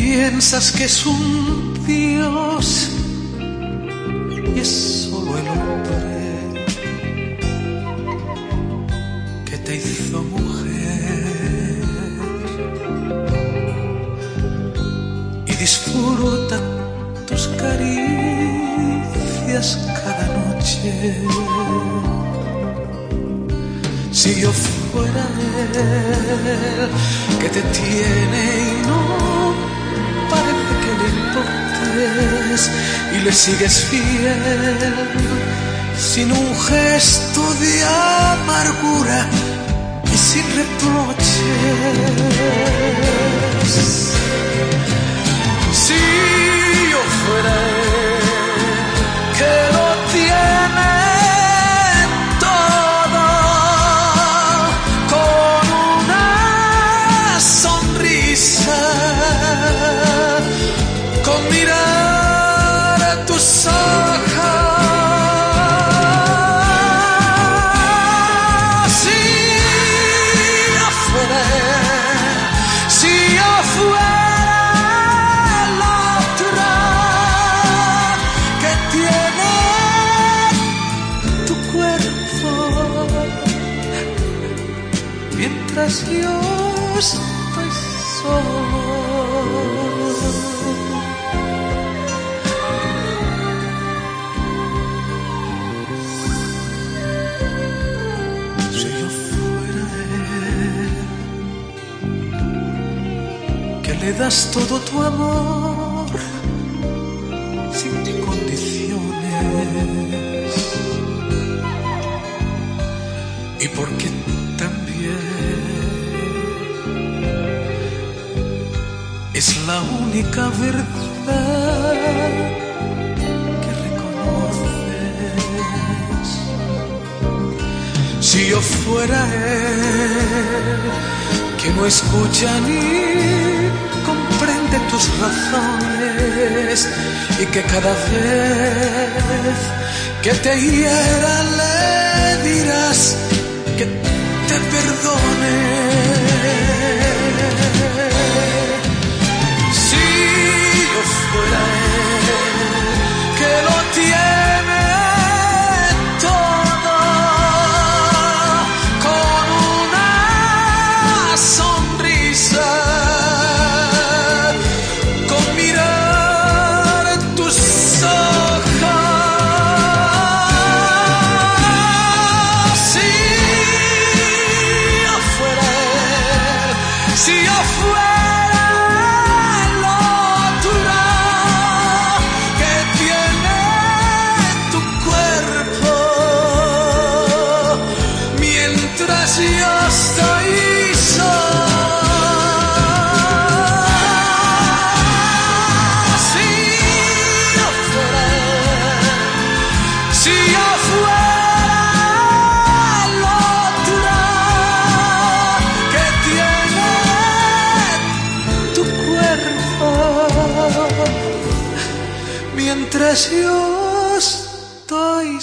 piensas que es un dios y es solo el hombre que te hizo mujer y disfruta tus caricias cada noche. Si yo fuera él que te tiene y le sigues fiel sin un gesto de amargura y sin reproches. Yo estoy solo. Le das todo tu amor sin condiciones y porque también la única verdad que reconoces. Si yo fuera él, que no escucha ni comprende tus razones y que cada vez que te hiera le dirás que te perdone. vientre yo estoy